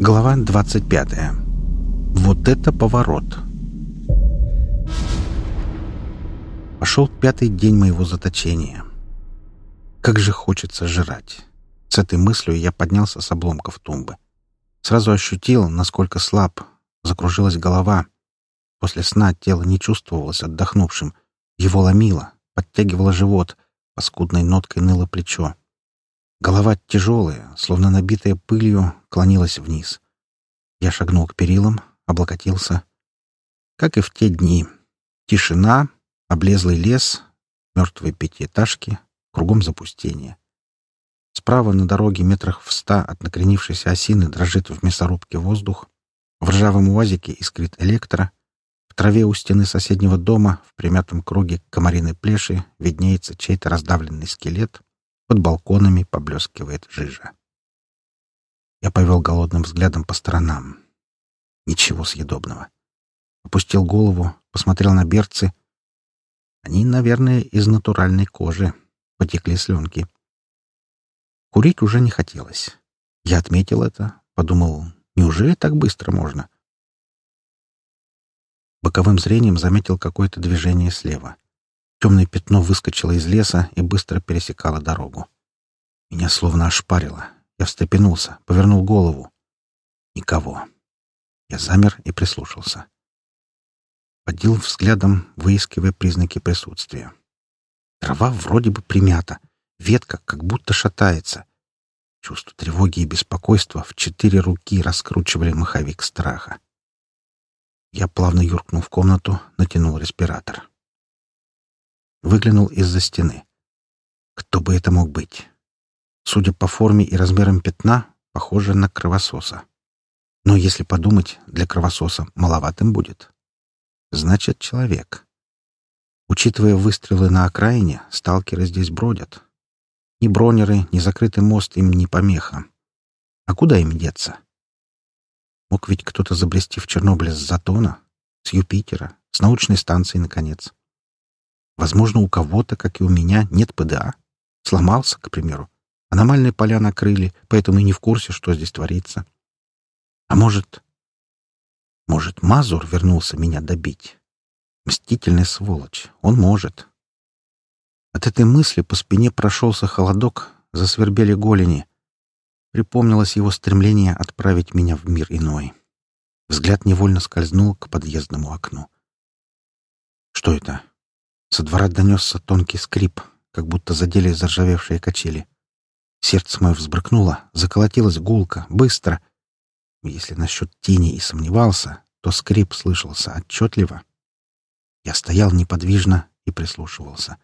Глава 25. Вот это поворот. Пошел пятый день моего заточения. Как же хочется жрать. С этой мыслью я поднялся с обломков тумбы. Сразу ощутил, насколько слаб. Закружилась голова. После сна тело не чувствовалось отдохнувшим. Его ломило, подтягивало живот, паскудной ноткой ныло плечо. Голова тяжелая, словно набитая пылью, клонилась вниз. Я шагнул к перилам, облокотился. Как и в те дни. Тишина, облезлый лес, мертвые пятиэтажки, кругом запустение. Справа на дороге метрах в ста от накренившейся осины дрожит в мясорубке воздух. В ржавом уазике искрит электро. В траве у стены соседнего дома в примятом круге комариной плеши виднеется чей-то раздавленный скелет — под балконами поблескивает жижа. Я повел голодным взглядом по сторонам. Ничего съедобного. Опустил голову, посмотрел на берцы. Они, наверное, из натуральной кожи. Потекли слюнки. Курить уже не хотелось. Я отметил это, подумал, неужели так быстро можно? Боковым зрением заметил какое-то движение слева — Темное пятно выскочило из леса и быстро пересекало дорогу. Меня словно ошпарило. Я встрепенулся, повернул голову. Никого. Я замер и прислушался. Подил взглядом, выискивая признаки присутствия. Трава вроде бы примята, ветка как будто шатается. Чувство тревоги и беспокойства в четыре руки раскручивали маховик страха. Я плавно юркнул в комнату, натянул респиратор выглянул из-за стены. Кто бы это мог быть? Судя по форме и размерам пятна, похоже на кровососа. Но если подумать, для кровососа маловатым будет. Значит, человек. Учитывая выстрелы на окраине, сталкеры здесь бродят. Ни бронеры, ни закрытый мост им не помеха. А куда им деться? Мог ведь кто-то забрести в Чернобыль с Затона, с Юпитера, с научной станции, наконец. Возможно, у кого-то, как и у меня, нет ПДА. Сломался, к примеру. Аномальные поля накрыли, поэтому и не в курсе, что здесь творится. А может... Может, Мазур вернулся меня добить? Мстительная сволочь. Он может. От этой мысли по спине прошелся холодок, засвербели голени. Припомнилось его стремление отправить меня в мир иной. Взгляд невольно скользнул к подъездному окну. Что это? Со двора донесся тонкий скрип, как будто задели заржавевшие качели. Сердце мое взбрыкнуло, заколотилось гулко, быстро. Если насчет тени и сомневался, то скрип слышался отчетливо. Я стоял неподвижно и прислушивался.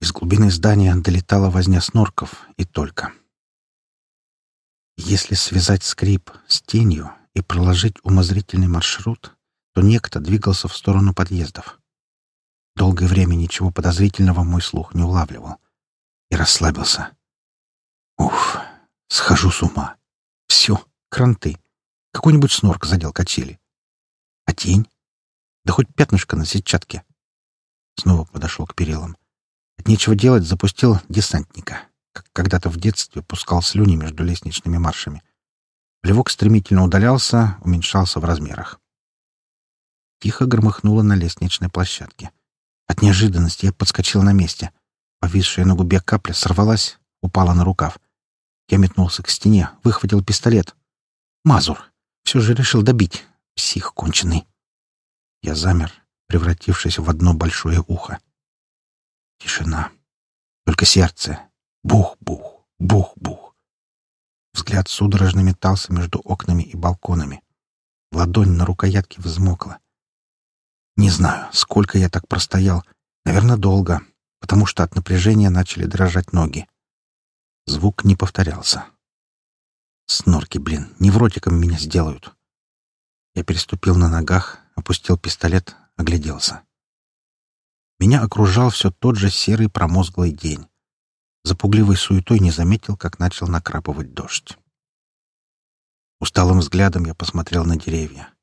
Из глубины здания долетала возня снорков и только. Если связать скрип с тенью и проложить умозрительный маршрут, то некто двигался в сторону подъездов. Долгое время ничего подозрительного мой слух не улавливал. И расслабился. Уф, схожу с ума. Все, кранты. Какой-нибудь снорк задел качели. А тень? Да хоть пятнышко на сетчатке. Снова подошел к перилам. От нечего делать запустил десантника, как когда-то в детстве пускал слюни между лестничными маршами. Плевок стремительно удалялся, уменьшался в размерах. Тихо громыхнуло на лестничной площадке. От неожиданности я подскочил на месте. Повисшая на губе капля сорвалась, упала на рукав. Я метнулся к стене, выхватил пистолет. Мазур. Все же решил добить. Псих конченый. Я замер, превратившись в одно большое ухо. Тишина. Только сердце. Бух-бух, бух-бух. Взгляд судорожно метался между окнами и балконами. Ладонь на рукоятке взмокла. Не знаю, сколько я так простоял. Наверное, долго, потому что от напряжения начали дрожать ноги. Звук не повторялся. Снорки, блин, невротиком меня сделают. Я переступил на ногах, опустил пистолет, огляделся. Меня окружал все тот же серый промозглый день. За пугливой суетой не заметил, как начал накрапывать дождь. Усталым взглядом я посмотрел на деревья.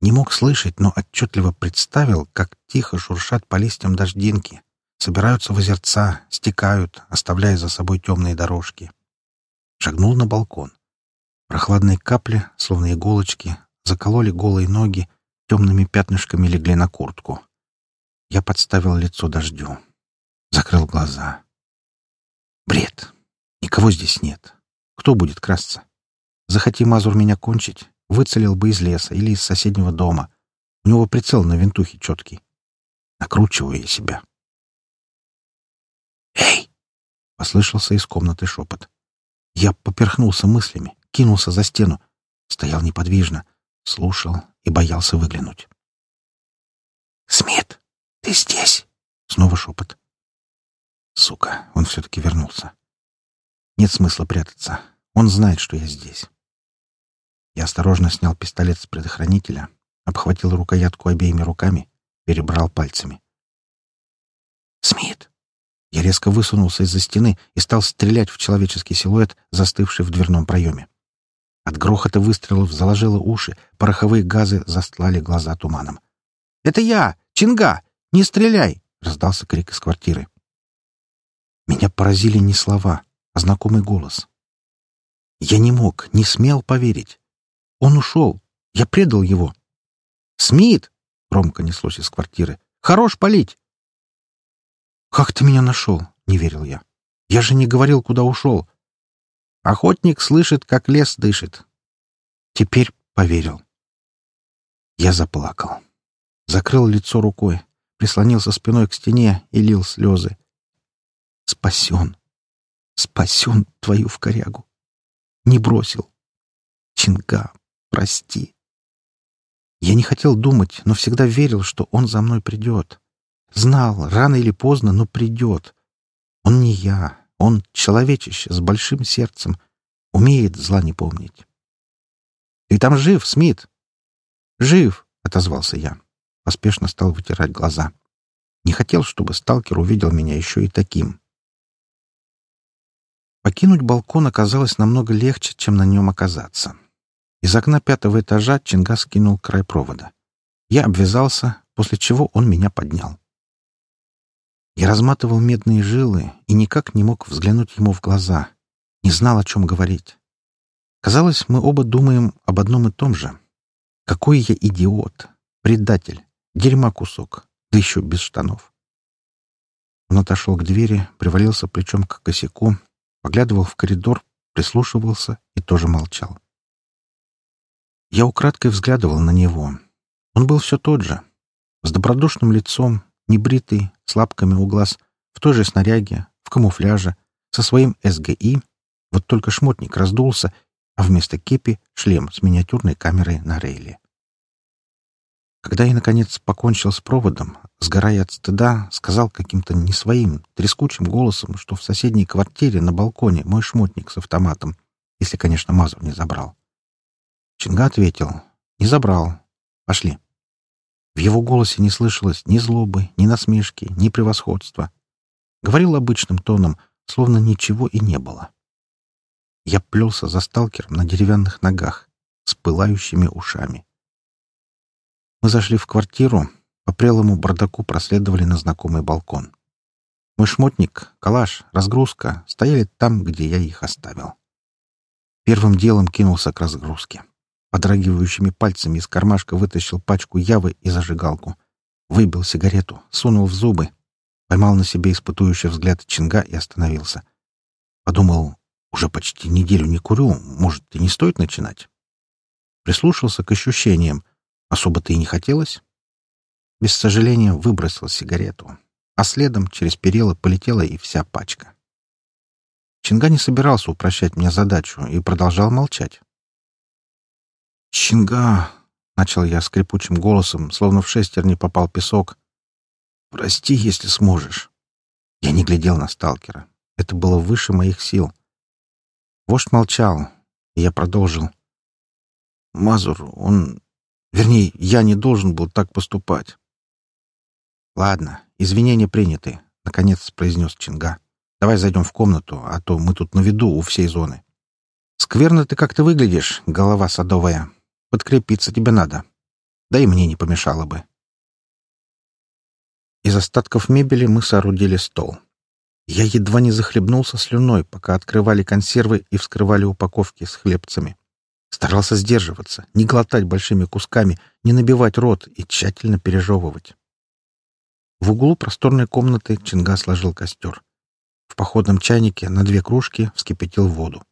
Не мог слышать, но отчетливо представил, как тихо шуршат по листьям дождинки, собираются в озерца, стекают, оставляя за собой темные дорожки. Шагнул на балкон. Прохладные капли, словно иголочки, закололи голые ноги, темными пятнышками легли на куртку. Я подставил лицо дождю. Закрыл глаза. Бред. Никого здесь нет. Кто будет красться? Захоти Мазур меня кончить, выцелил бы из леса или из соседнего дома. У него прицел на винтухе четкий. Накручиваю я себя. «Эй!» — послышался из комнаты шепот. Я поперхнулся мыслями, кинулся за стену. Стоял неподвижно, слушал и боялся выглянуть. «Смит, ты здесь?» — снова шепот. Сука, он все-таки вернулся. Нет смысла прятаться. Он знает, что я здесь. Я осторожно снял пистолет с предохранителя, обхватил рукоятку обеими руками, перебрал пальцами. «Смит!» Я резко высунулся из-за стены и стал стрелять в человеческий силуэт, застывший в дверном проеме. От грохота выстрелов заложило уши, пороховые газы застлали глаза туманом. «Это я! Чинга! Не стреляй!» — раздался крик из квартиры. Меня поразили не слова, а знакомый голос. Я не мог, не смел поверить. Он ушел. Я предал его. «Смит!» — громко неслось из квартиры. «Хорош палить!» «Как ты меня нашел?» — не верил я. «Я же не говорил, куда ушел. Охотник слышит, как лес дышит. Теперь поверил. Я заплакал. Закрыл лицо рукой, прислонился спиной к стене и лил слезы. Спасен. Спасен твою в корягу. Не бросил. Чинга, прости. Я не хотел думать, но всегда верил, что он за мной придет. Знал, рано или поздно, но придет. Он не я, он человечище с большим сердцем, умеет зла не помнить. «Ты там жив, Смит?» «Жив», — отозвался я. Поспешно стал вытирать глаза. Не хотел, чтобы сталкер увидел меня еще и таким. Покинуть балкон оказалось намного легче, чем на нем оказаться. Из окна пятого этажа Чингас кинул край провода. Я обвязался, после чего он меня поднял. Я разматывал медные жилы и никак не мог взглянуть ему в глаза. Не знал, о чем говорить. Казалось, мы оба думаем об одном и том же. Какой я идиот, предатель, дерьма кусок, да еще без штанов. Он отошел к двери, привалился плечом к косяку, поглядывал в коридор, прислушивался и тоже молчал. Я украдкой взглядывал на него. Он был все тот же, с добродушным лицом, небритый, с лапками у глаз, в той же снаряге, в камуфляже, со своим СГИ, вот только шмотник раздулся, а вместо кепи — шлем с миниатюрной камерой на рейле. Когда я, наконец, покончил с проводом, сгорая от стыда, сказал каким-то не своим, трескучим голосом, что в соседней квартире на балконе мой шмотник с автоматом, если, конечно, Мазур не забрал. Чинга ответил, «Не забрал. Пошли». В его голосе не слышалось ни злобы, ни насмешки, ни превосходства. Говорил обычным тоном, словно ничего и не было. Я плелся за сталкером на деревянных ногах, с пылающими ушами. Мы зашли в квартиру, по прелому бардаку проследовали на знакомый балкон. Мой шмотник, калаш, разгрузка стояли там, где я их оставил. Первым делом кинулся к разгрузке. Подрагивающими пальцами из кармашка вытащил пачку явы и зажигалку. Выбил сигарету, сунул в зубы. Поймал на себе испытующий взгляд Чинга и остановился. Подумал, уже почти неделю не курю, может, и не стоит начинать? Прислушался к ощущениям. Особо-то и не хотелось. Без сожаления выбросил сигарету, а следом через перила полетела и вся пачка. Чинга не собирался упрощать мне задачу и продолжал молчать. «Чинга!» — начал я скрипучим голосом, словно в шестерни попал песок. «Прости, если сможешь». Я не глядел на сталкера. Это было выше моих сил. Вождь молчал, и я продолжил. «Мазур, он... Вернее, я не должен был так поступать». «Ладно, извинения приняты», — наконец произнес Чинга. «Давай зайдем в комнату, а то мы тут на виду у всей зоны». «Скверно ты как-то выглядишь, голова садовая. Подкрепиться тебе надо. Да и мне не помешало бы. Из остатков мебели мы соорудили стол. Я едва не захлебнулся слюной, пока открывали консервы и вскрывали упаковки с хлебцами. Старался сдерживаться, не глотать большими кусками, не набивать рот и тщательно пережевывать. В углу просторной комнаты Чинга сложил костер. В походном чайнике на две кружки вскипятил воду.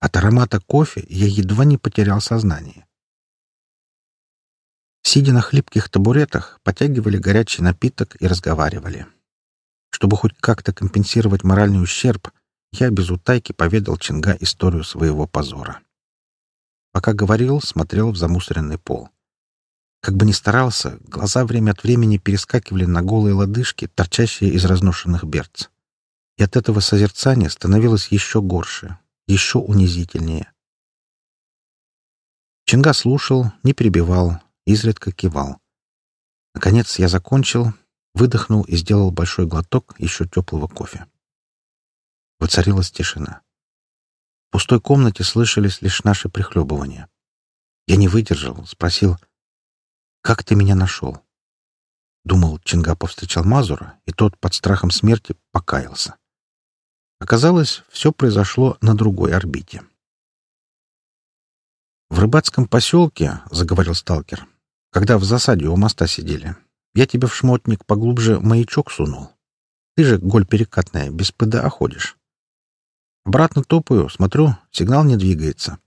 От аромата кофе я едва не потерял сознание. Сидя на хлипких табуретах, потягивали горячий напиток и разговаривали. Чтобы хоть как-то компенсировать моральный ущерб, я без утайки поведал Чинга историю своего позора. Пока говорил, смотрел в замусоренный пол. Как бы ни старался, глаза время от времени перескакивали на голые лодыжки, торчащие из разношенных берц. И от этого созерцания становилось еще горше, еще унизительнее. Чинга слушал, не перебивал, изредка кивал. Наконец я закончил, выдохнул и сделал большой глоток еще теплого кофе. Воцарилась тишина. В пустой комнате слышались лишь наши прихлебывания. Я не выдержал, спросил — как ты меня нашел?» Думал, Чинга повстречал Мазура, и тот под страхом смерти покаялся. Оказалось, все произошло на другой орбите. «В рыбацком поселке, — заговорил сталкер, — когда в засаде у моста сидели, я тебе в шмотник поглубже маячок сунул. Ты же, голь перекатная, без ПДА ходишь. Обратно топаю, смотрю, сигнал не двигается.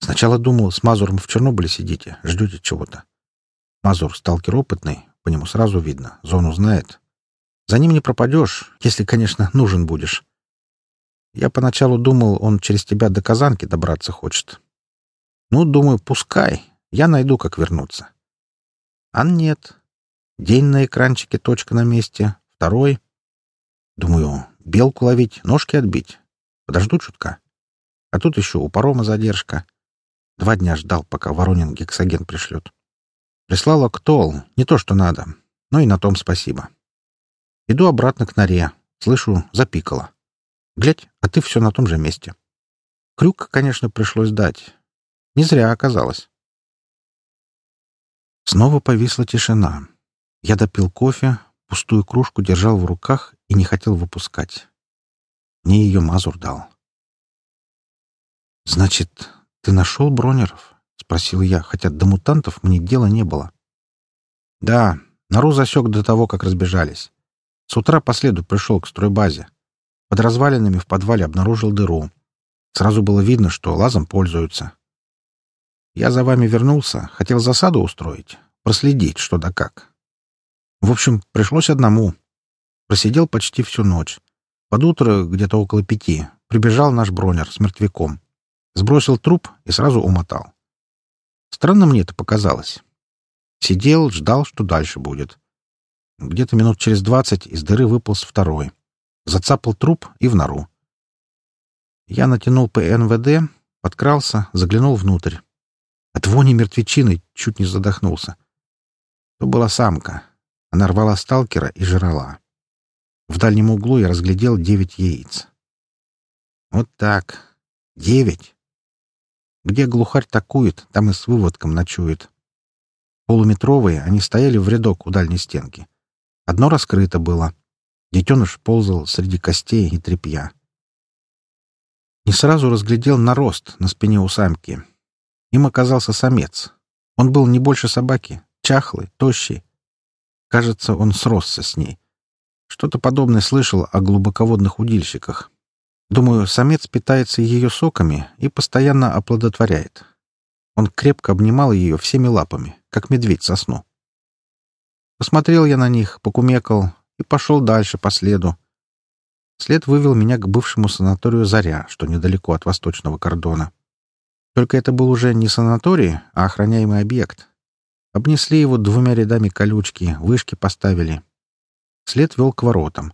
Сначала думал, с Мазуром в Чернобыле сидите, ждете чего-то. Мазур сталкер опытный, по нему сразу видно, зону знает. За ним не пропадешь, если, конечно, нужен будешь. Я поначалу думал, он через тебя до Казанки добраться хочет. Ну, думаю, пускай, я найду, как вернуться. А нет. День на экранчике, точка на месте, второй. Думаю, белку ловить, ножки отбить. Подожду чутка. А тут еще у парома задержка. Два дня ждал, пока Воронин гексоген пришлет. Прислала ктол, не то, что надо, но и на том спасибо. Иду обратно к норе. Слышу, запикало. Глядь, а ты все на том же месте. Крюк, конечно, пришлось дать. Не зря оказалось. Снова повисла тишина. Я допил кофе, пустую кружку держал в руках и не хотел выпускать. Мне ее Мазур дал. «Значит, ты нашел Бронеров?» — спросил я, хотя до мутантов мне дела не было. «Да, нору засек до того, как разбежались. С утра по следу пришел к стройбазе. Под развалинами в подвале обнаружил дыру. Сразу было видно, что лазом пользуются. Я за вами вернулся, хотел засаду устроить, проследить, что да как. В общем, пришлось одному. Просидел почти всю ночь. Под утро, где-то около пяти, прибежал наш бронер с мертвяком. Сбросил труп и сразу умотал. Странно мне это показалось. Сидел, ждал, что дальше будет. Где-то минут через двадцать из дыры выполз второй. Зацапал труп и в нору. Я натянул ПНВД, подкрался, заглянул внутрь. От вони мертвечины чуть не задохнулся. То была самка. Она рвала сталкера и жрала. В дальнем углу я разглядел девять яиц. Вот так. Девять. Где глухарь такует, там и с выводком ночует. Полуметровые, они стояли в рядок у дальней стенки. Одно раскрыто было. Детеныш ползал среди костей и тряпья. Не сразу разглядел нарост на спине у самки. Им оказался самец. Он был не больше собаки, чахлый, тощий. Кажется, он сросся с ней. Что-то подобное слышал о глубоководных удильщиках. Думаю, самец питается ее соками и постоянно оплодотворяет. Он крепко обнимал ее всеми лапами, как медведь сосну. Посмотрел я на них, покумекал и пошел дальше по следу. След вывел меня к бывшему санаторию «Заря», что недалеко от восточного кордона. Только это был уже не санаторий, а охраняемый объект. Обнесли его двумя рядами колючки, вышки поставили. След вел к воротам.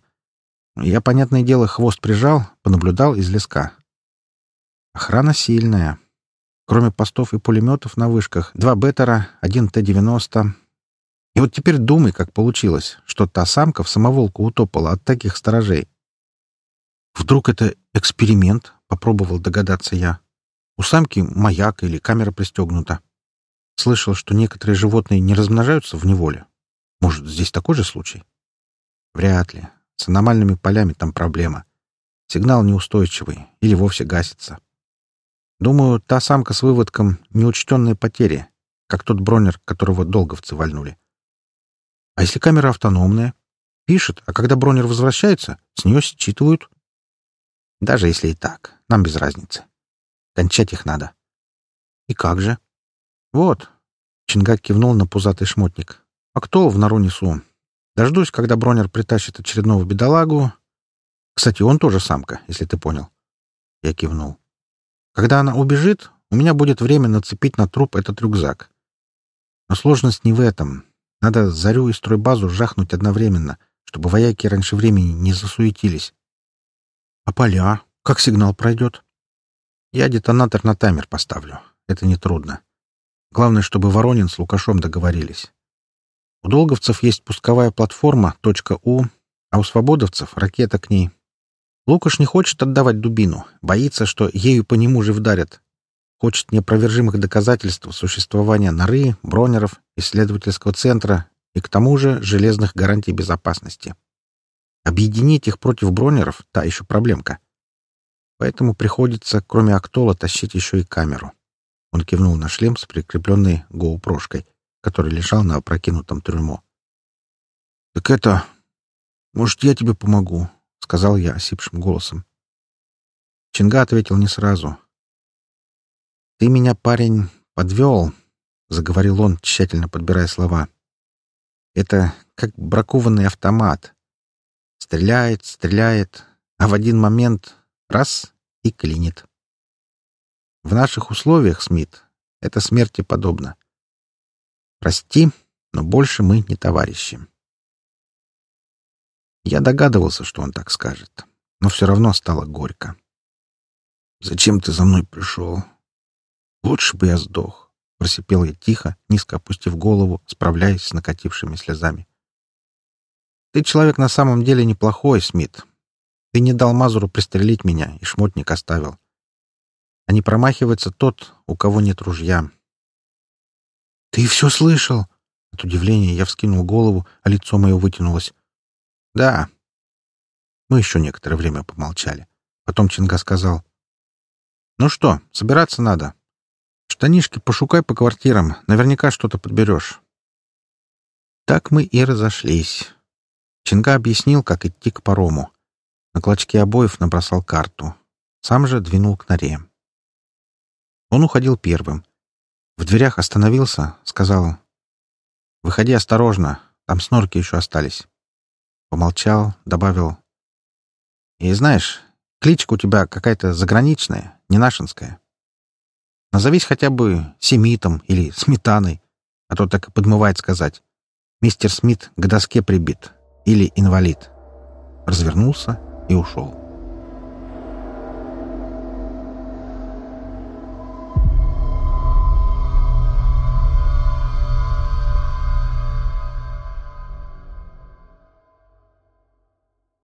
Я, понятное дело, хвост прижал, понаблюдал из леска. Охрана сильная. Кроме постов и пулеметов на вышках, два Беттера, один Т-90. И вот теперь думай, как получилось, что та самка в самоволку утопала от таких сторожей. Вдруг это эксперимент, попробовал догадаться я. У самки маяк или камера пристегнута. Слышал, что некоторые животные не размножаются в неволе. Может, здесь такой же случай? Вряд ли. С аномальными полями там проблема. Сигнал неустойчивый или вовсе гасится. Думаю, та самка с выводком — неучтенные потери, как тот бронер, которого долговцы вальнули. А если камера автономная? Пишет, а когда бронер возвращается, с нее считывают. Даже если и так, нам без разницы. Кончать их надо. И как же? Вот. Чингак кивнул на пузатый шмотник. А кто в нору несу? Дождусь, когда бронер притащит очередного бедолагу. Кстати, он тоже самка, если ты понял. Я кивнул. Когда она убежит, у меня будет время нацепить на труп этот рюкзак. Но сложность не в этом. Надо зарю и стройбазу жахнуть одновременно, чтобы вояки раньше времени не засуетились. А поля? Как сигнал пройдет? Я детонатор на таймер поставлю. Это нетрудно. Главное, чтобы Воронин с Лукашом договорились. У долговцев есть пусковая платформа .у, а у свободовцев — ракета к ней. Лукаш не хочет отдавать дубину, боится, что ею по нему же вдарят. Хочет неопровержимых доказательств существования норы, бронеров, исследовательского центра и к тому же железных гарантий безопасности. Объединить их против бронеров — та еще проблемка. Поэтому приходится, кроме актола, тащить еще и камеру. Он кивнул на шлем с прикрепленной гоупрошкой, который лежал на опрокинутом трюмо. «Так это... Может, я тебе помогу?» — сказал я осипшим голосом. Чинга ответил не сразу. «Ты меня, парень, подвел», — заговорил он, тщательно подбирая слова. «Это как бракованный автомат. Стреляет, стреляет, а в один момент — раз — и клинит. В наших условиях, Смит, это смерти подобно. Прости, но больше мы не товарищи. Я догадывался, что он так скажет, но все равно стало горько. «Зачем ты за мной пришел? Лучше бы я сдох», — просипел я тихо, низко опустив голову, справляясь с накатившими слезами. «Ты человек на самом деле неплохой, Смит. Ты не дал Мазуру пристрелить меня и шмотник оставил а не промахивается тот, у кого нет ружья. «Ты все слышал?» От удивления я вскинул голову, а лицо мое вытянулось. «Да». Мы еще некоторое время помолчали. Потом Чинга сказал. «Ну что, собираться надо. Штанишки пошукай по квартирам, наверняка что-то подберешь». Так мы и разошлись. Чинга объяснил, как идти к парому. На клочке обоев набросал карту. Сам же двинул к норе. Он уходил первым. В дверях остановился, сказал «Выходи осторожно, там снорки еще остались». Помолчал, добавил «И знаешь, кличка у тебя какая-то заграничная, не нашинская. Назовись хотя бы Семитом или Сметаной, а то так и подмывает сказать. Мистер Смит к доске прибит или инвалид». Развернулся и ушел.